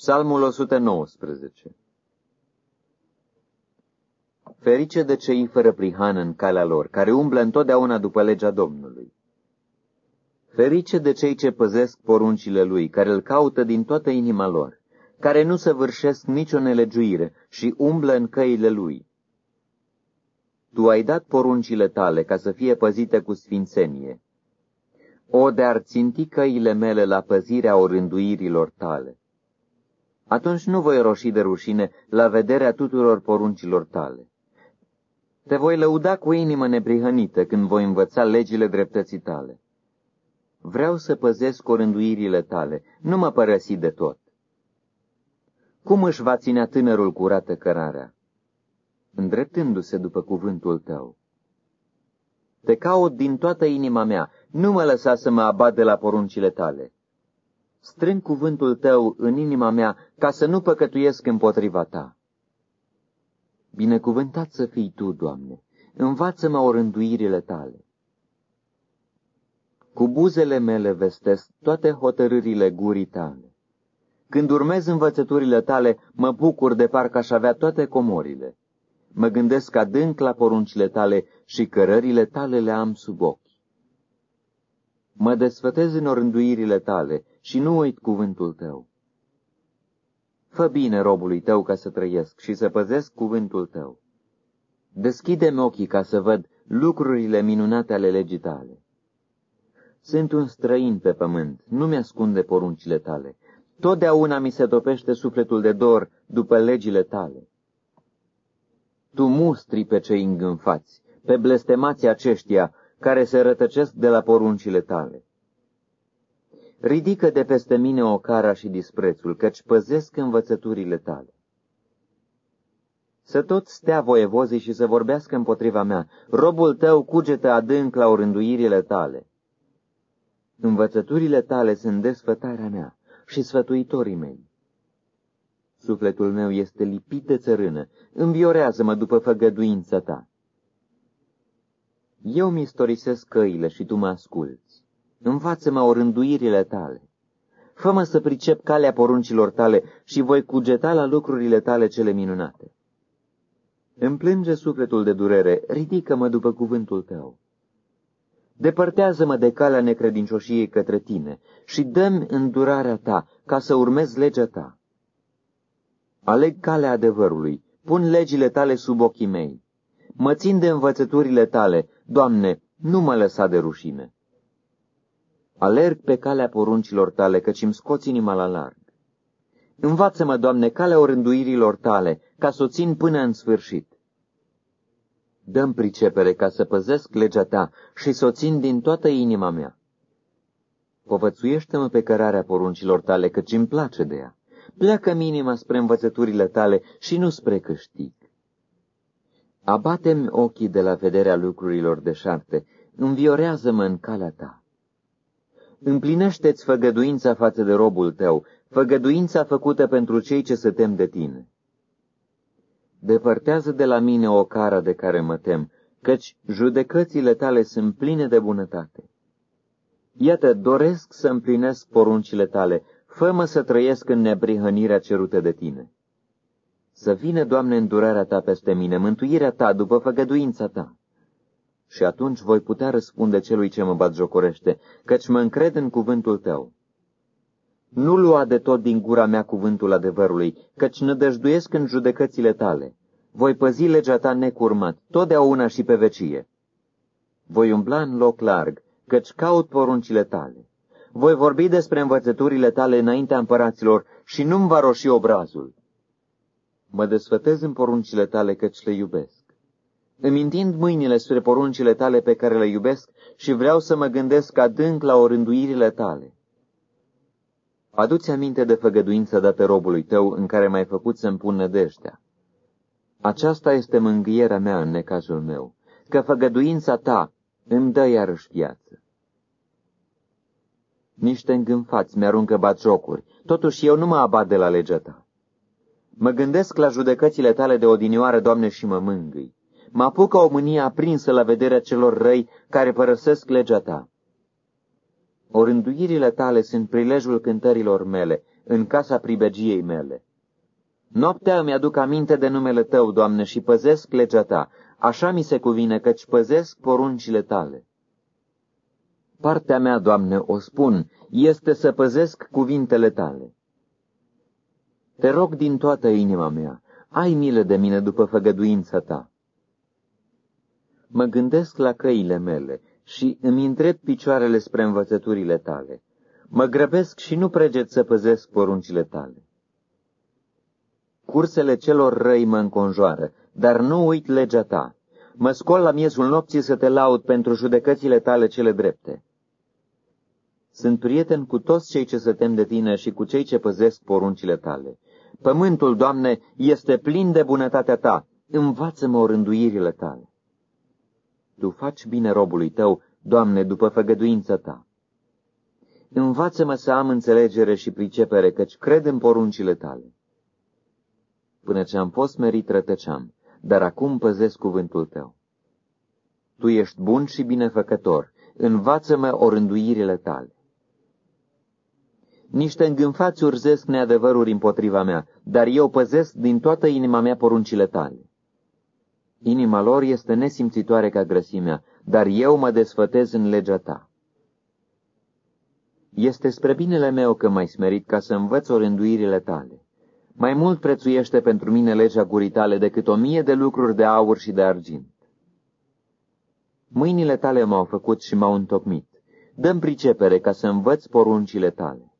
Psalmul 119 Ferice de cei fără prihană în calea lor, care umblă întotdeauna după legea Domnului. Ferice de cei ce păzesc poruncile lui, care îl caută din toată inima lor, care nu săvârșesc nicio nelegiuire și umblă în căile lui. Tu ai dat poruncile tale ca să fie păzite cu sfințenie. O, de-ar ținti căile mele la păzirea orânduirilor tale atunci nu voi roși de rușine la vederea tuturor poruncilor tale. Te voi lăuda cu inimă neprihănită când voi învăța legile dreptății tale. Vreau să păzesc orânduirile tale, nu mă părăsi de tot. Cum își va ținea tânărul curată cărarea? Îndreptându-se după cuvântul tău. Te caut din toată inima mea, nu mă lăsa să mă abat de la poruncile tale strâng cuvântul tău în inima mea ca să nu păcătuiesc împotriva ta. Binecuvântat să fii tu, Doamne, învață-mă orânduirile tale. Cu buzele mele vestesc toate hotărârile gurii tale. Când urmez învățăturile tale, mă bucur de parcă aș avea toate comorile. Mă gândesc adânc la poruncile tale și cărările tale le am sub ochi. Mă desfătez în orânduirile tale și nu uit cuvântul tău. Fă bine robului tău ca să trăiesc și să păzesc cuvântul tău. Deschide-mi ochii ca să văd lucrurile minunate ale legii tale. Sunt un străin pe pământ, nu mi-ascunde poruncile tale. Totdeauna mi se topește sufletul de dor după legile tale. Tu mustri pe cei îngânfați, pe blestemații aceștia care se rătăcesc de la poruncile tale. Ridică de peste mine ocara și disprețul, căci păzesc învățăturile tale. Să tot stea voievozii și să vorbească împotriva mea, robul tău cugetă adânc la orânduirile tale. Învățăturile tale sunt desfătarea mea și sfătuitorii mei. Sufletul meu este lipit de țărână, înviorează-mă după făgăduința ta. Eu mi istorisesc căile și tu mă asculți. Învață-mă orânduirile tale. Fă-mă să pricep calea poruncilor tale și voi cugeta la lucrurile tale cele minunate. Îmi plânge sufletul de durere, ridică-mă după cuvântul tău. Depărtează-mă de calea necredincioșiei către tine și dă-mi îndurarea ta ca să urmez legea ta. Aleg calea adevărului, pun legile tale sub ochii mei. Mă țin de învățăturile tale, Doamne, nu mă lăsa de rușine. Alerg pe calea poruncilor tale, căci îmi scoți inima la larg. Învață-mă, Doamne, calea orânduirilor tale, ca să o țin până în sfârșit. Dăm pricepere ca să păzesc legea ta și să o țin din toată inima mea. Povățuiește-mă pe cărarea poruncilor tale, căci îmi place de ea. Pleacă-mi inima spre învățăturile tale și nu spre câștig. Abatem ochii de la vederea lucrurilor deșarte, înviorează-mă în calea ta. Împlinește-ți făgăduința față de robul tău, făgăduința făcută pentru cei ce se tem de tine. Depărtează de la mine o cara de care mă tem, căci judecățile tale sunt pline de bunătate. Iată, doresc să împlinesc poruncile tale, fă-mă să trăiesc în nebrihănirea cerută de tine. Să vină, Doamne, îndurarea Ta peste mine, mântuirea Ta după făgăduința Ta. Și atunci voi putea răspunde celui ce mă jocorește, căci mă încred în cuvântul Tău. Nu lua de tot din gura mea cuvântul adevărului, căci nădăjduiesc în judecățile Tale. Voi păzi legea Ta necurmat, totdeauna și pe vecie. Voi umbla în loc larg, căci caut poruncile Tale. Voi vorbi despre învățăturile Tale înaintea împăraților și nu-mi va roși obrazul. Mă desfătez în poruncile tale căci le iubesc. Îmi întind mâinile spre poruncile tale pe care le iubesc și vreau să mă gândesc adânc la orânduirile tale. Aduți aminte de făgăduința dată robului tău în care m-ai făcut să-mi pun nădejdea. Aceasta este mângâierea mea în necazul meu, că făgăduința ta îmi dă iarăși viață. Niște îngânfați mi-aruncă batjocuri, totuși eu nu mă abat de la legea ta. Mă gândesc la judecățile tale de odinioară, Doamne, și mă mângâi. Mă apucă o mânie aprinsă la vederea celor răi care părăsesc legea ta. Orânduirile tale sunt prilejul cântărilor mele, în casa pribegiei mele. Noaptea îmi aduc aminte de numele Tău, Doamne, și păzesc legea Ta. Așa mi se cuvine, căci păzesc poruncile Tale. Partea mea, Doamne, o spun, este să păzesc cuvintele Tale. Te rog din toată inima mea, ai milă de mine după făgăduința Ta. Mă gândesc la căile mele și îmi întreb picioarele spre învățăturile Tale. Mă grăbesc și nu preget să păzesc poruncile Tale. Cursele celor răi mă înconjoară, dar nu uit legea ta. Mă scol la miezul nopții să te laud pentru judecățile tale cele drepte. Sunt prieten cu toți cei ce se tem de tine și cu cei ce păzesc poruncile tale. Pământul, Doamne, este plin de bunătatea ta. Învață-mă orânduirile tale. Tu faci bine robului tău, Doamne, după făgăduința ta. Învață-mă să am înțelegere și pricepere, căci cred în poruncile tale. Până ce am fost merit rătăceam, dar acum păzesc cuvântul tău. Tu ești bun și binefăcător, învață-mă orânduirile tale. Niște îngânfați urzesc neadevăruri împotriva mea, dar eu păzesc din toată inima mea poruncile tale. Inima lor este nesimțitoare ca grăsimea, dar eu mă desfătez în legea ta. Este spre binele meu că m-ai smerit ca să învăț orânduirile tale. Mai mult prețuiește pentru mine legea gurii tale decât o mie de lucruri de aur și de argint. Mâinile tale m-au făcut și m-au întocmit. Dăm pricepere ca să învăț poruncile tale.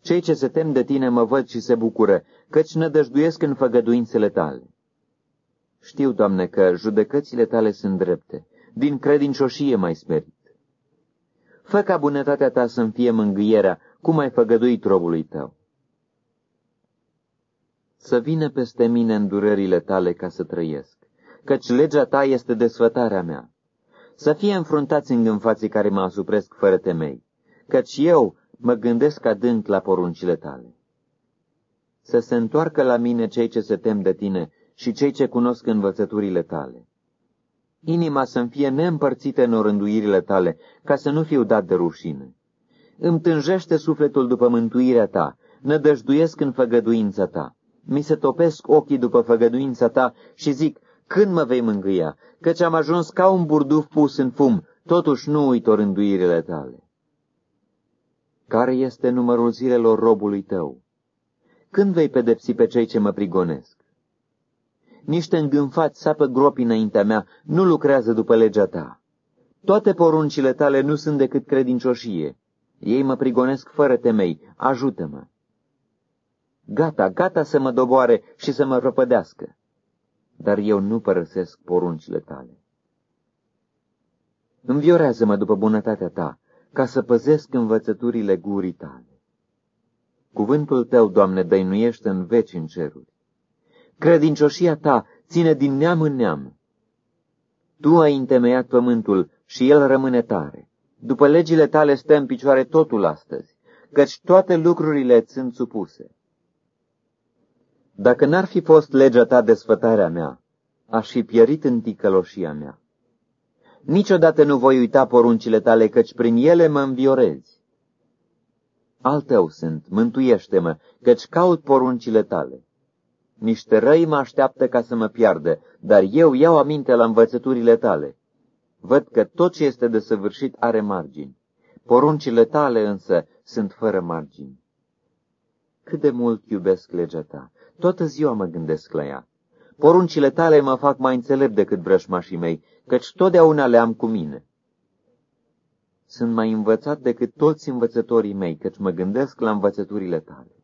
Cei ce se tem de tine mă văd și se bucură, căci nădăjduiesc în făgăduințele tale. Știu, Doamne, că judecățile tale sunt drepte, din credincioșie mai sperit. Fă ca bunătatea ta să-mi fie mângâierea, cum ai făgăduit robului tău să vină peste mine îndurările tale ca să trăiesc, căci legea ta este desfătarea mea. Să fie înfruntați îngânfații care mă asupresc fără temei, căci eu mă gândesc adânc la poruncile tale. Să se întoarcă la mine cei ce se tem de tine și cei ce cunosc învățăturile tale. Inima să-mi fie neîmpărțită în orânduirile tale, ca să nu fiu dat de rușine. Îmi tânjește sufletul după mântuirea ta, nădăjduiesc în făgăduința ta mi se topesc ochii după făgăduința ta și zic, când mă vei mângâia, căci am ajuns ca un burduf pus în fum, totuși nu uit orânduirile tale. Care este numărul zilelor robului tău? Când vei pedepsi pe cei ce mă prigonesc? Niște îngânfați sapă gropi înaintea mea, nu lucrează după legea ta. Toate poruncile tale nu sunt decât credincioșie. Ei mă prigonesc fără temei, ajută-mă gata, gata să mă doboare și să mă răpădească. Dar eu nu părăsesc poruncile tale. Înviorează-mă după bunătatea ta, ca să păzesc învățăturile gurii tale. Cuvântul tău, Doamne, dăinuiește în veci în ceruri. Credincioșia ta ține din neam în neam. Tu ai întemeiat pământul și el rămâne tare. După legile tale stă în picioare totul astăzi, căci toate lucrurile sunt supuse. Dacă n-ar fi fost legea ta desfătarea mea, aș fi pierit în ticăloșia mea. Niciodată nu voi uita poruncile tale, căci prin ele mă înviorezi. Al tău sunt, mântuiește-mă, căci caut poruncile tale. Niște răi mă așteaptă ca să mă piardă, dar eu iau aminte la învățăturile tale. Văd că tot ce este desăvârșit are margini. Poruncile tale însă sunt fără margini. Cât de mult iubesc legea ta, Toată ziua mă gândesc la ea. Poruncile tale mă fac mai înțelept decât brășmașii mei, căci totdeauna le am cu mine. Sunt mai învățat decât toți învățătorii mei, căci mă gândesc la învățăturile tale.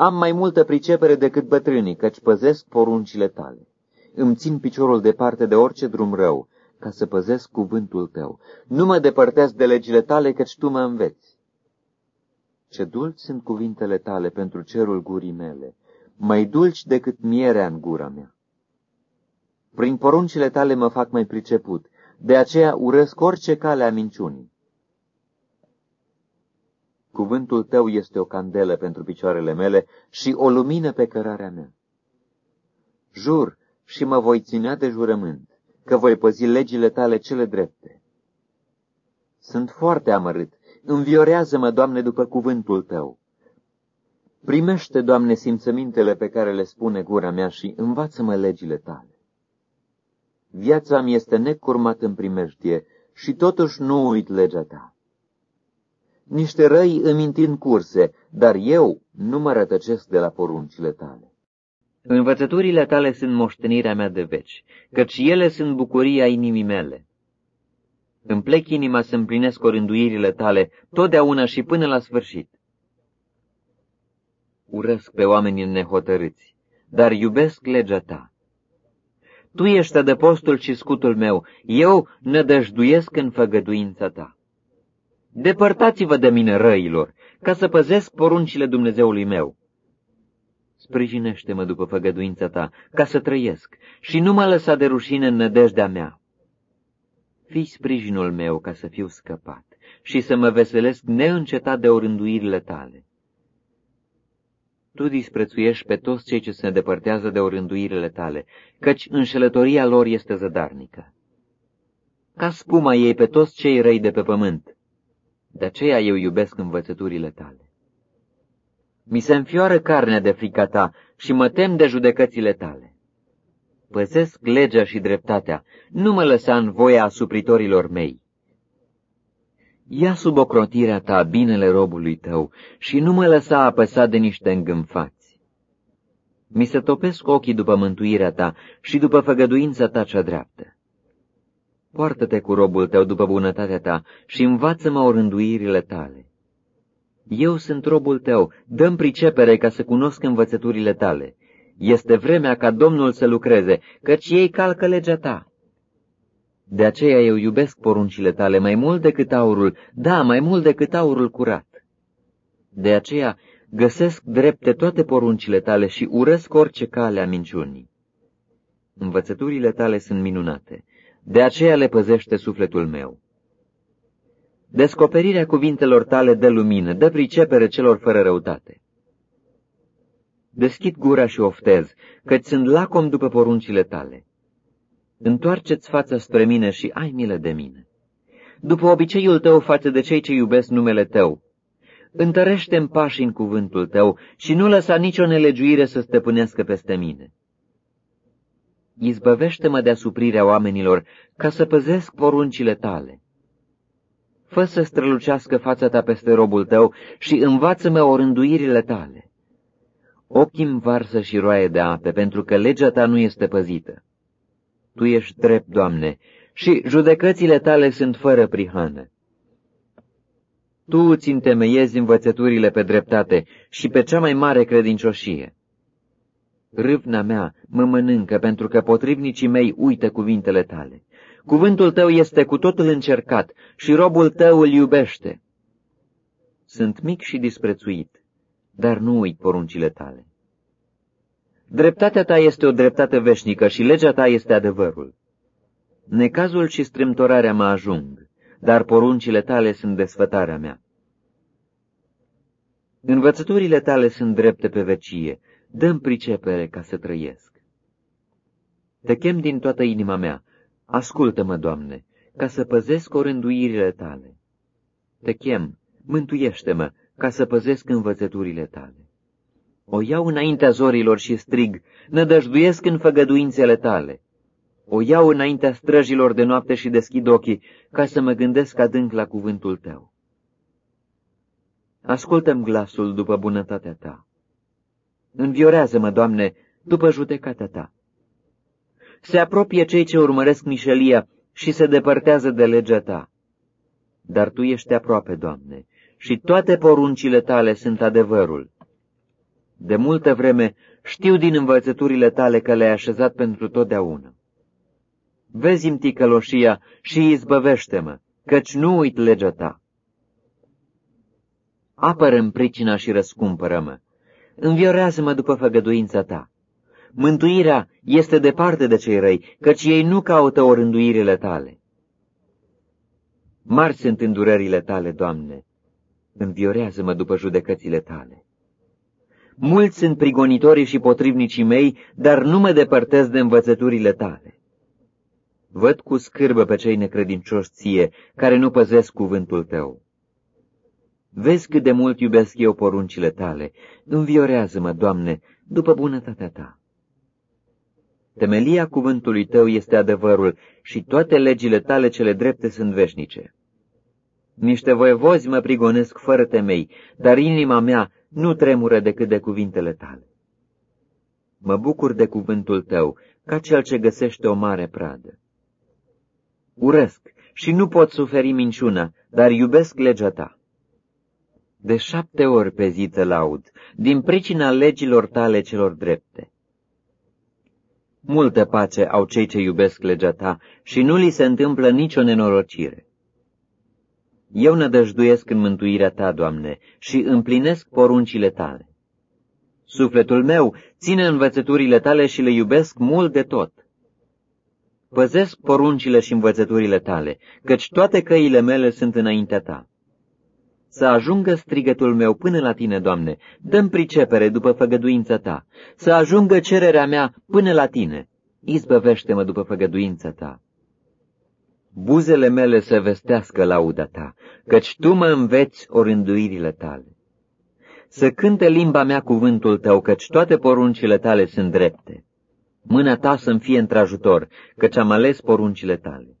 Am mai multă pricepere decât bătrânii, căci păzesc poruncile tale. Îmi țin piciorul departe de orice drum rău, ca să păzesc cuvântul tău. Nu mă depărtez de legile tale, căci tu mă înveți. Ce dulci sunt cuvintele tale pentru cerul gurii mele, mai dulci decât mierea în gura mea. Prin poruncile tale mă fac mai priceput, de aceea urăsc orice cale a minciunii. Cuvântul tău este o candelă pentru picioarele mele și o lumină pe cărarea mea. Jur și mă voi ținea de jurământ, că voi păzi legile tale cele drepte. Sunt foarte amărât, înviorează-mă, Doamne, după cuvântul tău. Primește, Doamne, simțămintele pe care le spune gura mea și învață-mă legile tale. Viața mi este necurmat în primejdie și totuși nu uit legea ta. Niște răi îmi întind curse, dar eu nu mă rătăcesc de la poruncile tale. Învățăturile tale sunt moștenirea mea de veci, căci ele sunt bucuria inimii mele. Îmi plec inima să împlinesc orânduirile tale, totdeauna și până la sfârșit. Urăsc pe oamenii nehotărâți, dar iubesc legea ta. Tu ești adăpostul și scutul meu, eu nădăjduiesc în făgăduința ta. Depărtați-vă de mine răilor, ca să păzesc poruncile Dumnezeului meu. Sprijinește-mă după făgăduința ta, ca să trăiesc, și nu mă lăsa de rușine în nădejdea mea. Fii sprijinul meu ca să fiu scăpat și să mă veselesc neîncetat de orânduirile tale. Tu disprețuiești pe toți cei ce se depărtează de orânduirile tale, căci înșelătoria lor este zădarnică. Ca spuma ei pe toți cei răi de pe pământ, de aceea eu iubesc învățăturile tale. Mi se înfioară carnea de frica ta și mă tem de judecățile tale. Păzesc legea și dreptatea, nu mă lăsa în voia asupritorilor mei. Ia sub ocrotirea ta binele robului tău și nu mă lăsa apăsat de niște îngânfați. Mi se topesc ochii după mântuirea ta și după făgăduința ta cea dreaptă. Poartă-te cu robul tău după bunătatea ta și învață-mă orânduirile tale. Eu sunt robul tău, dăm pricepere ca să cunosc învățăturile tale. Este vremea ca Domnul să lucreze, căci ei calcă legea ta. De aceea eu iubesc poruncile tale mai mult decât aurul, da, mai mult decât aurul curat. De aceea găsesc drepte toate poruncile tale și urăsc orice cale a minciunii. Învățăturile tale sunt minunate, de aceea le păzește sufletul meu. Descoperirea cuvintelor tale dă lumină, dă pricepere celor fără răutate. Deschid gura și oftez, căci sunt lacom după poruncile tale. Întoarceți fața spre mine și ai milă de mine. După obiceiul tău față de cei ce iubesc numele tău, întărește-mi pașii în cuvântul tău și nu lăsa nicio nelegiuire să stăpânească peste mine. Izbăvește-mă de asuprirea oamenilor ca să păzesc poruncile tale. Fă să strălucească fața ta peste robul tău și învață-mă orânduirile tale. Ochii-mi varsă și roaie de ape, pentru că legea ta nu este păzită. Tu ești drept, Doamne, și judecățile tale sunt fără prihană. Tu îți întemeiezi învățăturile pe dreptate și pe cea mai mare credincioșie. Râvna mea mă mănâncă pentru că potrivnicii mei uită cuvintele tale. Cuvântul tău este cu totul încercat și robul tău îl iubește. Sunt mic și disprețuit, dar nu uit poruncile tale. Dreptatea ta este o dreptate veșnică și legea ta este adevărul. Necazul și strâmtorarea mă ajung, dar poruncile tale sunt desfătarea mea. Învățăturile tale sunt drepte pe vecie, dăm pricepere ca să trăiesc. Te chem din toată inima mea, ascultă-mă, Doamne, ca să păzesc orânduirile tale. Te chem, mântuiește-mă, ca să păzesc învățăturile tale. O iau înaintea zorilor și strig, nădăjduiesc în făgăduințele tale. O iau înaintea străjilor de noapte și deschid ochii, ca să mă gândesc adânc la cuvântul tău. Ascultăm glasul după bunătatea ta. Înviorează-mă, Doamne, după judecata ta. Se apropie cei ce urmăresc mișelia și se depărtează de legea ta. Dar tu ești aproape, Doamne, și toate poruncile tale sunt adevărul. De multă vreme știu din învățăturile tale că le-ai așezat pentru totdeauna. Vezi-mi ticăloșia și izbăvește-mă, căci nu uit legea ta. Apără-mi pricina și răscumpără-mă. Înviorează-mă după făgăduința ta. Mântuirea este departe de cei răi, căci ei nu caută orânduirile tale. Mari sunt îndurările tale, Doamne, înviorează-mă după judecățile tale. Mulți sunt prigonitorii și potrivnicii mei, dar nu mă depărtez de învățăturile tale. Văd cu scârbă pe cei necredincioși ție, care nu păzesc cuvântul tău. Vezi cât de mult iubesc eu poruncile tale. Înviorează-mă, Doamne, după bunătatea ta. Temelia cuvântului tău este adevărul și toate legile tale cele drepte sunt veșnice. Niște voievozi mă prigonesc fără temei, dar inima mea nu tremură decât de cuvintele tale. Mă bucur de cuvântul tău, ca cel ce găsește o mare pradă. Urăsc și nu pot suferi minciuna, dar iubesc legea ta. De șapte ori pe zi te laud, din pricina legilor tale celor drepte. Multă pace au cei ce iubesc legea ta și nu li se întâmplă nicio nenorocire. Eu nădăjduiesc în mântuirea ta, Doamne, și împlinesc poruncile tale. Sufletul meu ține învățăturile tale și le iubesc mult de tot. Păzesc poruncile și învățăturile tale, căci toate căile mele sunt înaintea ta. Să ajungă strigătul meu până la tine, Doamne, dăm pricepere după făgăduința ta, să ajungă cererea mea până la tine, izbăvește-mă după făgăduința ta. Buzele mele să vestească lauda ta, căci tu mă înveți orânduirile tale. Să cânte limba mea cuvântul tău, căci toate poruncile tale sunt drepte. Mâna ta să-mi fie într-ajutor, căci am ales poruncile tale.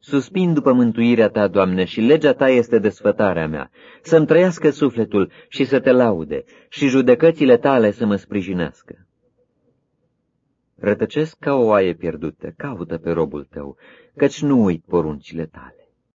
Suspin după mântuirea ta, Doamne, și legea ta este desfătarea mea, să-mi trăiască sufletul și să te laude, și judecățile tale să mă sprijinească. Rătăcesc ca o oaie pierdută, caută pe robul tău, căci nu uit poruncile tale.